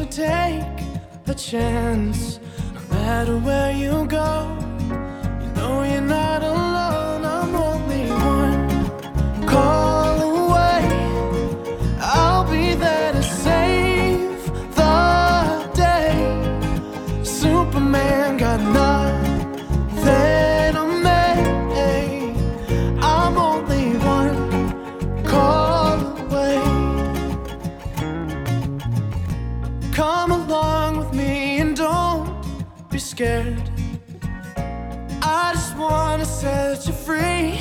So take a chance. No matter where you go, you know you're not alone. I'm only one call away. I'll be there to save the day. Superman got nothing Come along with me and don't be scared. I just wanna set you free.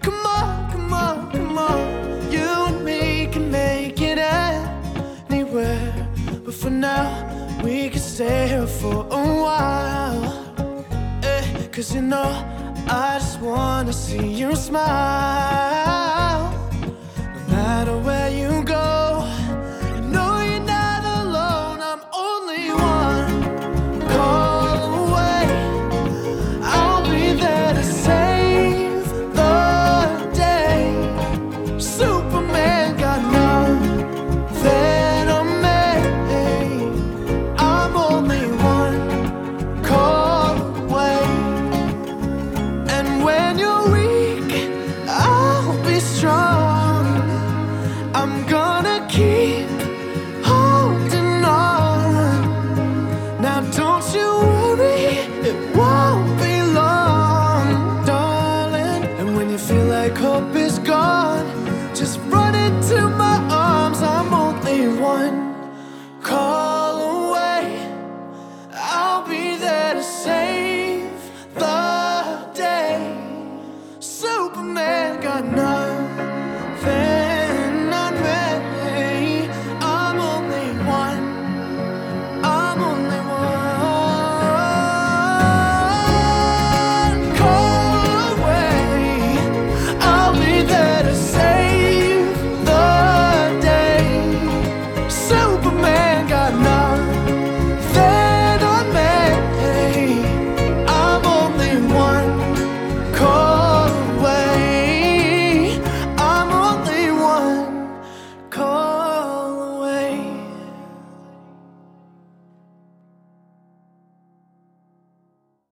Come on, come on, come on. You and me can make it anywhere. But for now, we can stay here for a while. Eh, Cause you know, I just wanna see you smile. me.